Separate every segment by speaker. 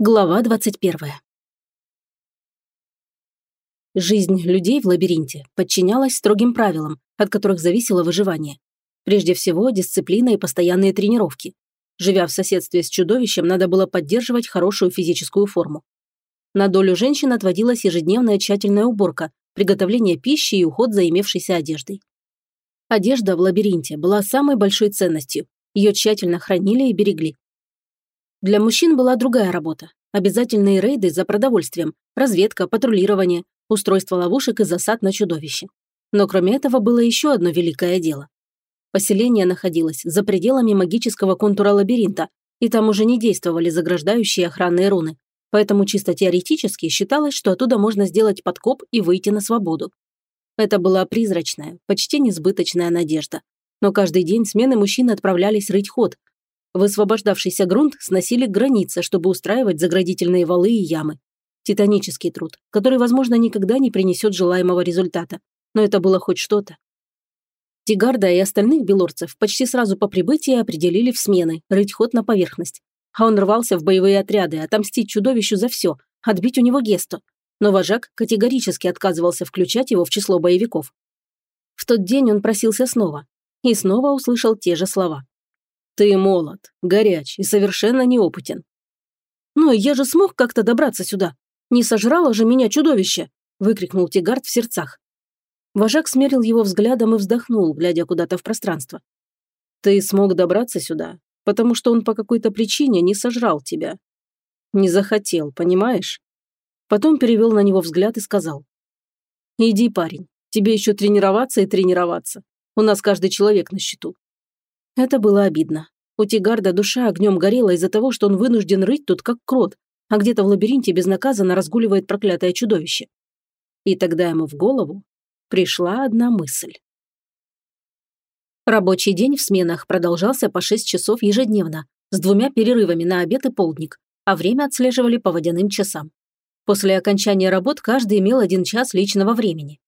Speaker 1: Глава 21. Жизнь людей в лабиринте подчинялась строгим правилам, от которых зависело выживание. Прежде всего, дисциплина и постоянные тренировки. Живя в соседстве с чудовищем, надо было поддерживать хорошую физическую форму. На долю женщин отводилась ежедневная тщательная уборка, приготовление пищи и уход за имевшейся одеждой. Одежда в лабиринте была самой большой ценностью. Ее тщательно хранили и берегли. Для мужчин была другая работа. Обязательные рейды за продовольствием, разведка, патрулирование, устройство ловушек и засад на чудовище. Но кроме этого было еще одно великое дело. Поселение находилось за пределами магического контура лабиринта, и там уже не действовали заграждающие охранные руны. Поэтому чисто теоретически считалось, что оттуда можно сделать подкоп и выйти на свободу. Это была призрачная, почти несбыточная надежда. Но каждый день смены мужчин отправлялись рыть ход, Высвобождавшийся грунт сносили к границе, чтобы устраивать заградительные валы и ямы. Титанический труд, который, возможно, никогда не принесет желаемого результата. Но это было хоть что-то. Тигарда и остальных белорцев почти сразу по прибытии определили в смены, рыть ход на поверхность. А он рвался в боевые отряды, отомстить чудовищу за все, отбить у него гесту. Но вожак категорически отказывался включать его в число боевиков. В тот день он просился снова. И снова услышал те же слова. Ты молод, горяч и совершенно неопытен. «Но я же смог как-то добраться сюда. Не сожрало же меня чудовище!» – выкрикнул Тигард в сердцах. Вожак смерил его взглядом и вздохнул, глядя куда-то в пространство. «Ты смог добраться сюда, потому что он по какой-то причине не сожрал тебя. Не захотел, понимаешь?» Потом перевел на него взгляд и сказал. «Иди, парень, тебе еще тренироваться и тренироваться. У нас каждый человек на счету. Это было обидно. У Тигарда душа огнем горела из-за того, что он вынужден рыть тут как крот, а где-то в лабиринте безнаказанно разгуливает проклятое чудовище. И тогда ему в голову пришла одна мысль. Рабочий день в сменах продолжался по 6 часов ежедневно, с двумя перерывами на обед и полдник, а время отслеживали по водяным часам. После окончания работ каждый имел один час личного времени.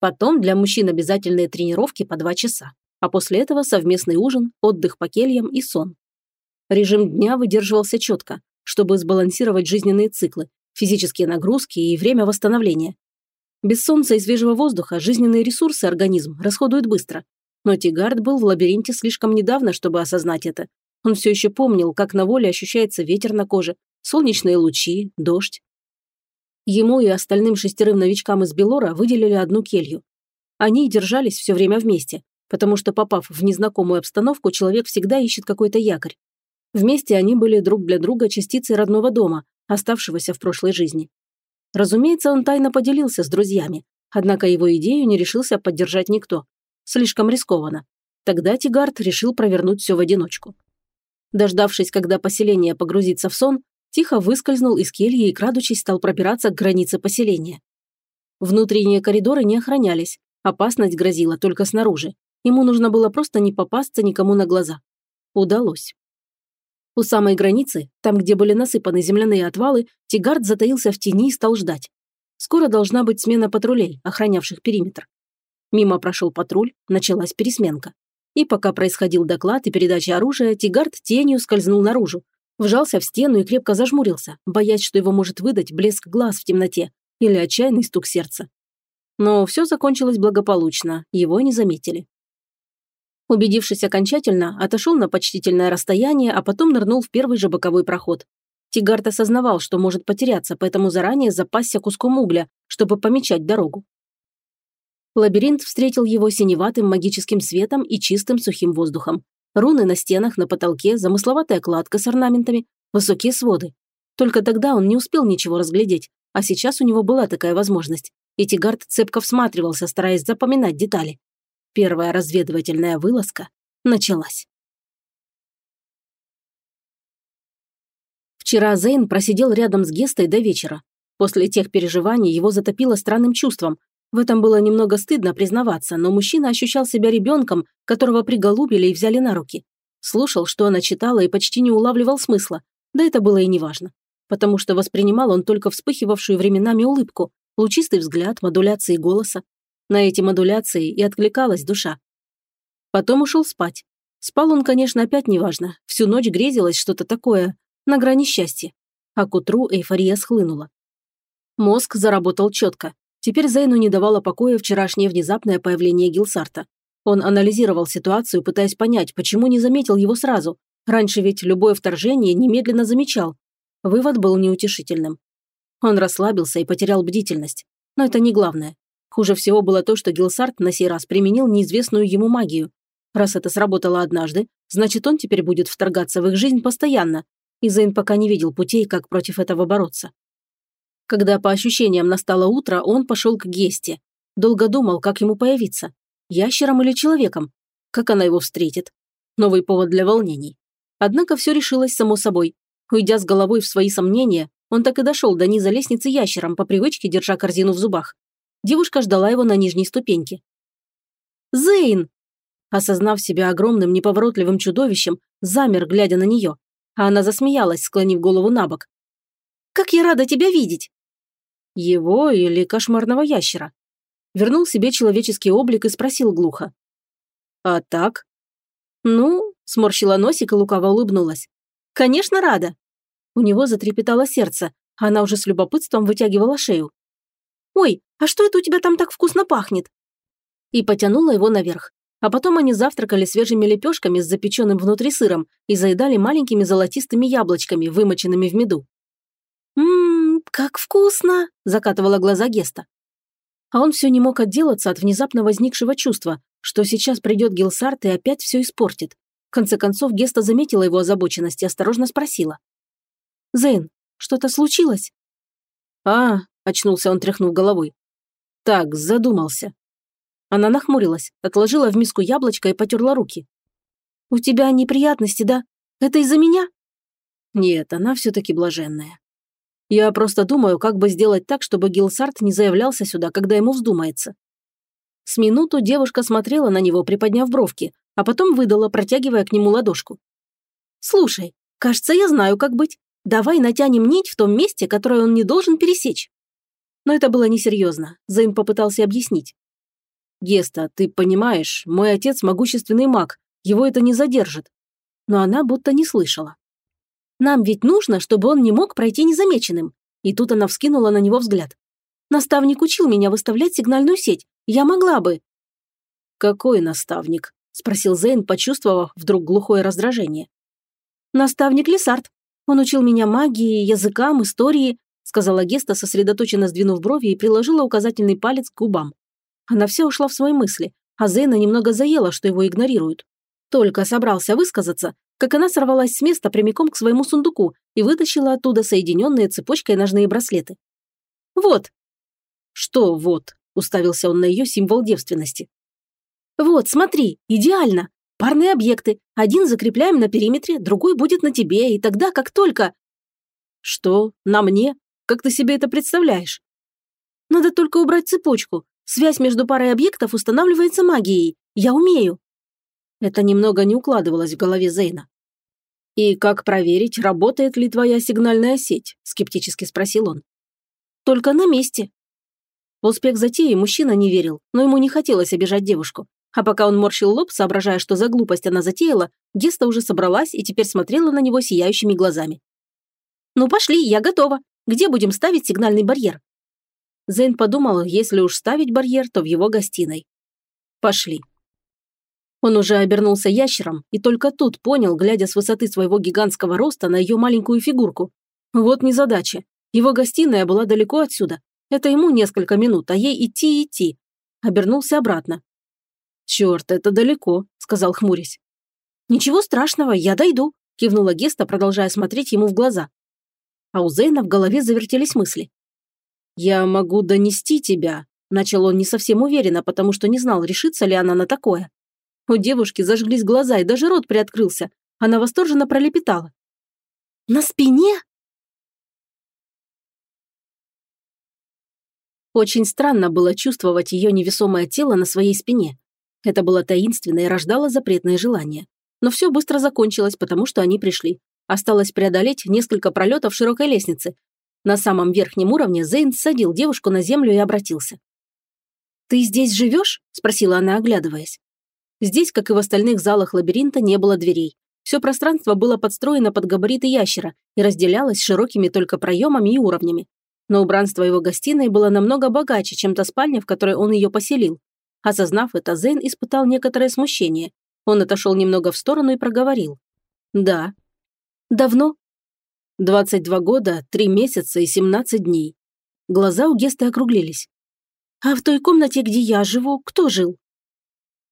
Speaker 1: Потом для мужчин обязательные тренировки по два часа а после этого совместный ужин, отдых по кельям и сон. Режим дня выдерживался четко, чтобы сбалансировать жизненные циклы, физические нагрузки и время восстановления. Без солнца и свежего воздуха жизненные ресурсы организм расходует быстро. Но Тигард был в лабиринте слишком недавно, чтобы осознать это. Он все еще помнил, как на воле ощущается ветер на коже, солнечные лучи, дождь. Ему и остальным шестерым новичкам из Белора выделили одну келью. Они держались все время вместе, потому что, попав в незнакомую обстановку, человек всегда ищет какой-то якорь. Вместе они были друг для друга частицей родного дома, оставшегося в прошлой жизни. Разумеется, он тайно поделился с друзьями, однако его идею не решился поддержать никто. Слишком рискованно. Тогда Тигард решил провернуть все в одиночку. Дождавшись, когда поселение погрузится в сон, тихо выскользнул из кельи и, крадучись, стал пробираться к границе поселения. Внутренние коридоры не охранялись, опасность грозила только снаружи. Ему нужно было просто не попасться никому на глаза. Удалось. У самой границы, там, где были насыпаны земляные отвалы, Тигард затаился в тени и стал ждать. Скоро должна быть смена патрулей, охранявших периметр. Мимо прошел патруль, началась пересменка. И пока происходил доклад и передача оружия, Тигард тенью скользнул наружу, вжался в стену и крепко зажмурился, боясь, что его может выдать блеск глаз в темноте или отчаянный стук сердца. Но все закончилось благополучно, его не заметили. Убедившись окончательно, отошел на почтительное расстояние, а потом нырнул в первый же боковой проход. Тигард осознавал, что может потеряться, поэтому заранее запасся куском угля, чтобы помечать дорогу. Лабиринт встретил его синеватым магическим светом и чистым сухим воздухом. Руны на стенах, на потолке, замысловатая кладка с орнаментами, высокие своды. Только тогда он не успел ничего разглядеть, а сейчас у него была такая возможность. И Тигард цепко всматривался, стараясь запоминать детали. Первая разведывательная вылазка началась. Вчера Зейн просидел рядом с Гестой до вечера. После тех переживаний его затопило странным чувством. В этом было немного стыдно признаваться, но мужчина ощущал себя ребенком, которого приголубили и взяли на руки. Слушал, что она читала и почти не улавливал смысла. Да это было и неважно. Потому что воспринимал он только вспыхивавшую временами улыбку, лучистый взгляд, модуляции голоса. На эти модуляции и откликалась душа. Потом ушел спать. Спал он, конечно, опять неважно. Всю ночь грезилось что-то такое, на грани счастья. а к утру эйфория схлынула. Мозг заработал четко. Теперь Зейну не давало покоя вчерашнее внезапное появление Гилсарта. Он анализировал ситуацию, пытаясь понять, почему не заметил его сразу. Раньше ведь любое вторжение немедленно замечал. Вывод был неутешительным. Он расслабился и потерял бдительность. Но это не главное. Хуже всего было то, что Гилсарт на сей раз применил неизвестную ему магию. Раз это сработало однажды, значит, он теперь будет вторгаться в их жизнь постоянно, и Зейн пока не видел путей, как против этого бороться. Когда по ощущениям настало утро, он пошел к Гесте. Долго думал, как ему появиться. Ящером или человеком? Как она его встретит? Новый повод для волнений. Однако все решилось само собой. Уйдя с головой в свои сомнения, он так и дошел до низа лестницы ящером, по привычке держа корзину в зубах. Девушка ждала его на нижней ступеньке. «Зейн!» Осознав себя огромным неповоротливым чудовищем, замер, глядя на нее. А она засмеялась, склонив голову на бок. «Как я рада тебя видеть!» Его или кошмарного ящера? Вернул себе человеческий облик и спросил глухо. «А так?» «Ну», – сморщила носик и лукаво улыбнулась. «Конечно, рада». У него затрепетало сердце, она уже с любопытством вытягивала шею. «Ой, а что это у тебя там так вкусно пахнет?» И потянула его наверх. А потом они завтракали свежими лепешками с запеченным внутри сыром и заедали маленькими золотистыми яблочками, вымоченными в меду. «Ммм, как вкусно!» – закатывала глаза Геста. А он все не мог отделаться от внезапно возникшего чувства, что сейчас придет Гилсарт и опять все испортит. В конце концов, Геста заметила его озабоченность и осторожно спросила. «Зейн, что-то случилось?» «А», – очнулся он, тряхнув головой. «Так, задумался». Она нахмурилась, отложила в миску яблочко и потерла руки. «У тебя неприятности, да? Это из-за меня?» Нет, она все-таки блаженная. Я просто думаю, как бы сделать так, чтобы Гилсарт не заявлялся сюда, когда ему вздумается. С минуту девушка смотрела на него, приподняв бровки, а потом выдала, протягивая к нему ладошку. «Слушай, кажется, я знаю, как быть. Давай натянем нить в том месте, которое он не должен пересечь». Но это было несерьезно. Зейн попытался объяснить. «Геста, ты понимаешь, мой отец могущественный маг, его это не задержит». Но она будто не слышала. Нам ведь нужно, чтобы он не мог пройти незамеченным. И тут она вскинула на него взгляд. Наставник учил меня выставлять сигнальную сеть. Я могла бы. Какой наставник? Спросил Зейн, почувствовав вдруг глухое раздражение. Наставник Лесард. Он учил меня магии, языкам, истории, сказала Геста, сосредоточенно сдвинув брови и приложила указательный палец к губам. Она вся ушла в свои мысли, а Зейна немного заела, что его игнорируют. Только собрался высказаться, как она сорвалась с места прямиком к своему сундуку и вытащила оттуда соединенные цепочкой ножные браслеты. «Вот». «Что «вот»?» – уставился он на ее символ девственности. «Вот, смотри, идеально. Парные объекты. Один закрепляем на периметре, другой будет на тебе, и тогда, как только...» «Что? На мне? Как ты себе это представляешь?» «Надо только убрать цепочку. Связь между парой объектов устанавливается магией. Я умею». Это немного не укладывалось в голове Зейна. «И как проверить, работает ли твоя сигнальная сеть?» – скептически спросил он. «Только на месте». В успех затеи мужчина не верил, но ему не хотелось обижать девушку. А пока он морщил лоб, соображая, что за глупость она затеяла, Геста уже собралась и теперь смотрела на него сияющими глазами. «Ну пошли, я готова. Где будем ставить сигнальный барьер?» Зейн подумал, если уж ставить барьер, то в его гостиной. «Пошли», он уже обернулся ящером и только тут понял, глядя с высоты своего гигантского роста на ее маленькую фигурку. Вот незадача. Его гостиная была далеко отсюда. Это ему несколько минут, а ей идти и идти. Обернулся обратно. «Черт, это далеко», — сказал хмурясь. «Ничего страшного, я дойду», — кивнула Геста, продолжая смотреть ему в глаза. А у Зейна в голове завертелись мысли. «Я могу донести тебя», — начал он не совсем уверенно, потому что не знал, решится ли она на такое. У девушки зажглись глаза и даже рот приоткрылся. Она восторженно пролепетала. «На спине?» Очень странно было чувствовать ее невесомое тело на своей спине. Это было таинственно и рождало запретное желание. Но все быстро закончилось, потому что они пришли. Осталось преодолеть несколько пролетов широкой лестницы. На самом верхнем уровне Зейн садил девушку на землю и обратился. «Ты здесь живешь?» – спросила она, оглядываясь. Здесь, как и в остальных залах лабиринта, не было дверей. Все пространство было подстроено под габариты ящера и разделялось широкими только проемами и уровнями. Но убранство его гостиной было намного богаче, чем та спальня, в которой он ее поселил. Осознав это, Зейн испытал некоторое смущение. Он отошел немного в сторону и проговорил. «Да». «Давно?» «22 года, 3 месяца и 17 дней». Глаза у Геста округлились. «А в той комнате, где я живу, кто жил?»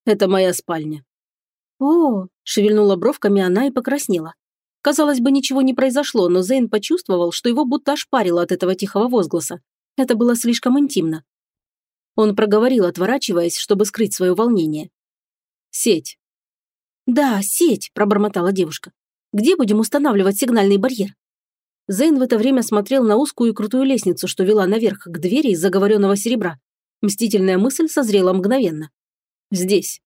Speaker 1: «Это моя спальня». «О!» – шевельнула бровками она и покраснела. Казалось бы, ничего не произошло, но Зейн почувствовал, что его будто ошпарило от этого тихого возгласа. Это было слишком интимно. Он проговорил, отворачиваясь, чтобы скрыть свое волнение. «Сеть». «Да, сеть», – пробормотала девушка. «Где будем устанавливать сигнальный барьер?» Зейн в это время смотрел на узкую и крутую лестницу, что вела наверх к двери из заговоренного серебра. Мстительная мысль созрела мгновенно. «Здесь».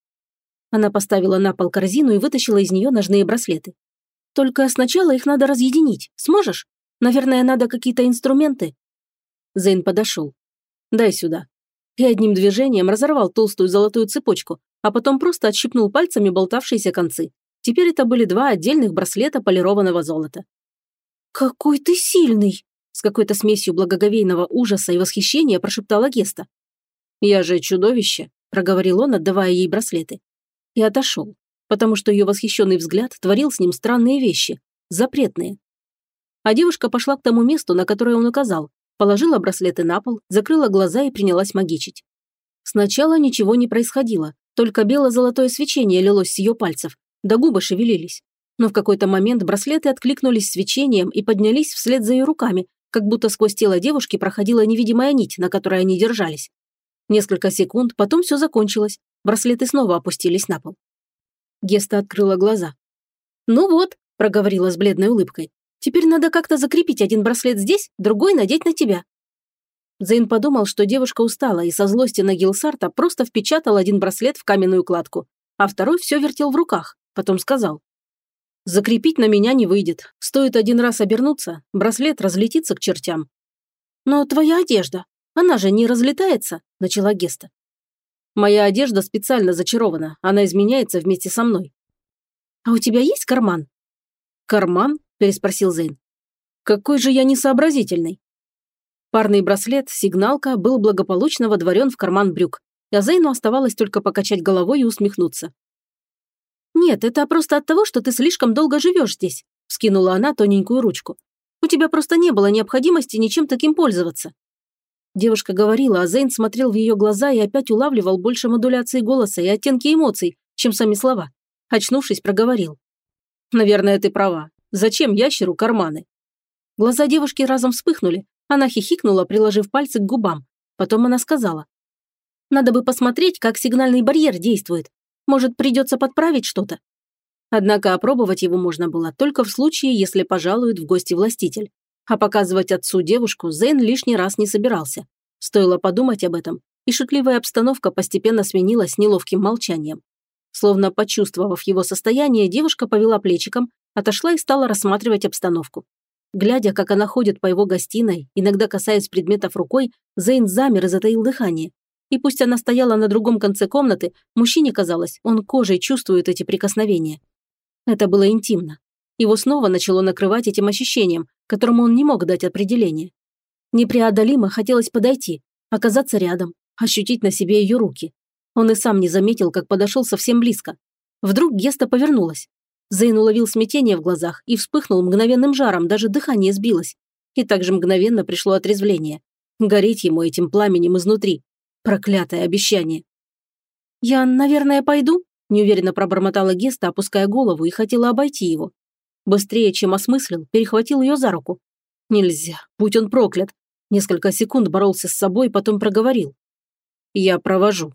Speaker 1: Она поставила на пол корзину и вытащила из нее ножные браслеты. Только сначала их надо разъединить. Сможешь? Наверное, надо какие-то инструменты». Зейн подошел. «Дай сюда». И одним движением разорвал толстую золотую цепочку, а потом просто отщипнул пальцами болтавшиеся концы. Теперь это были два отдельных браслета полированного золота. «Какой ты сильный!» С какой-то смесью благоговейного ужаса и восхищения прошептала Геста. «Я же чудовище», – проговорил он, отдавая ей браслеты. И отошел потому что ее восхищенный взгляд творил с ним странные вещи, запретные. А девушка пошла к тому месту, на которое он указал, положила браслеты на пол, закрыла глаза и принялась магичить. Сначала ничего не происходило, только бело-золотое свечение лилось с ее пальцев, да губы шевелились. Но в какой-то момент браслеты откликнулись свечением и поднялись вслед за ее руками, как будто сквозь тело девушки проходила невидимая нить, на которой они держались. Несколько секунд, потом все закончилось, браслеты снова опустились на пол. Геста открыла глаза. «Ну вот», – проговорила с бледной улыбкой, «теперь надо как-то закрепить один браслет здесь, другой надеть на тебя». Зейн подумал, что девушка устала и со злости на Гилсарта просто впечатал один браслет в каменную кладку, а второй все вертел в руках, потом сказал. «Закрепить на меня не выйдет. Стоит один раз обернуться, браслет разлетится к чертям». «Но твоя одежда, она же не разлетается», – начала Геста. Моя одежда специально зачарована, она изменяется вместе со мной. А у тебя есть карман? Карман? переспросил Зейн. Какой же я несообразительный. Парный браслет, сигналка, был благополучно водворен в карман брюк, а Зейну оставалось только покачать головой и усмехнуться. «Нет, это просто от того, что ты слишком долго живешь здесь», – вскинула она тоненькую ручку. «У тебя просто не было необходимости ничем таким пользоваться». Девушка говорила, а Зейн смотрел в ее глаза и опять улавливал больше модуляции голоса и оттенки эмоций, чем сами слова. Очнувшись, проговорил. «Наверное, ты права. Зачем ящеру карманы?» Глаза девушки разом вспыхнули. Она хихикнула, приложив пальцы к губам. Потом она сказала. «Надо бы посмотреть, как сигнальный барьер действует. Может, придется подправить что-то?» Однако опробовать его можно было только в случае, если пожалует в гости властитель. А показывать отцу девушку Зейн лишний раз не собирался. Стоило подумать об этом, и шутливая обстановка постепенно сменилась неловким молчанием. Словно почувствовав его состояние, девушка повела плечиком, отошла и стала рассматривать обстановку. Глядя, как она ходит по его гостиной, иногда касаясь предметов рукой, Зейн замер и затаил дыхание. И пусть она стояла на другом конце комнаты, мужчине казалось, он кожей чувствует эти прикосновения. Это было интимно. Его снова начало накрывать этим ощущением, которому он не мог дать определение. Непреодолимо хотелось подойти, оказаться рядом, ощутить на себе ее руки. Он и сам не заметил, как подошел совсем близко. Вдруг Геста повернулась. Зейн уловил смятение в глазах и вспыхнул мгновенным жаром, даже дыхание сбилось. И также мгновенно пришло отрезвление. Гореть ему этим пламенем изнутри. Проклятое обещание. «Я, наверное, пойду?» – неуверенно пробормотала Геста, опуская голову, и хотела обойти его. Быстрее, чем осмыслил, перехватил ее за руку. Нельзя, будь он проклят. Несколько секунд боролся с собой, потом проговорил. «Я провожу».